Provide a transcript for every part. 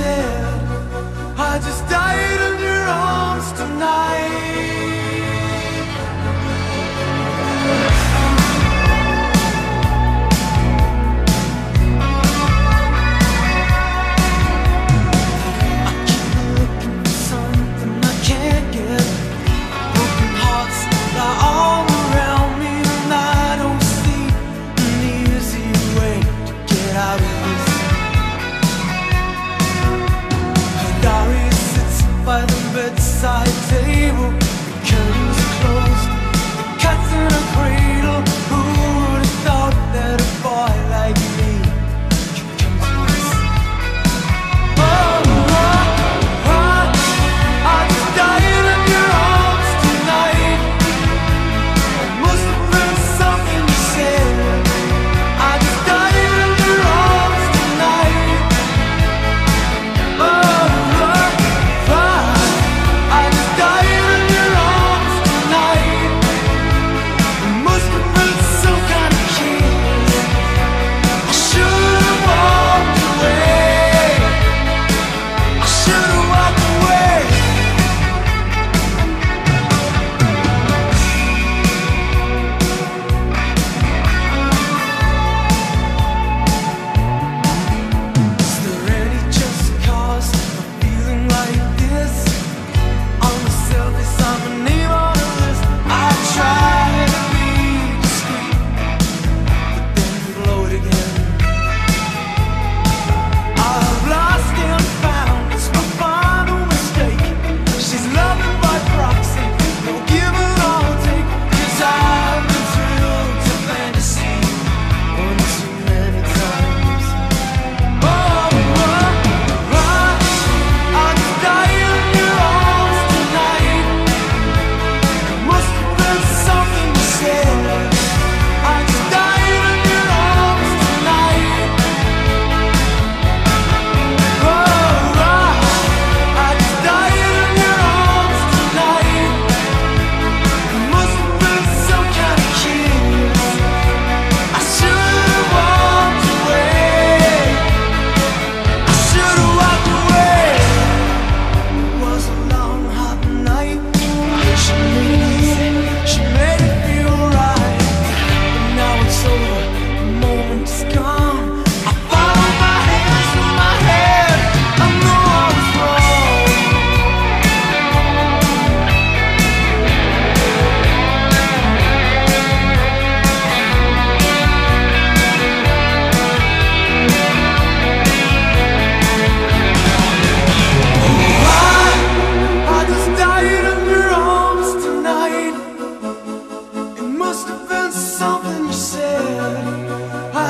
said I just died bedside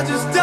I just.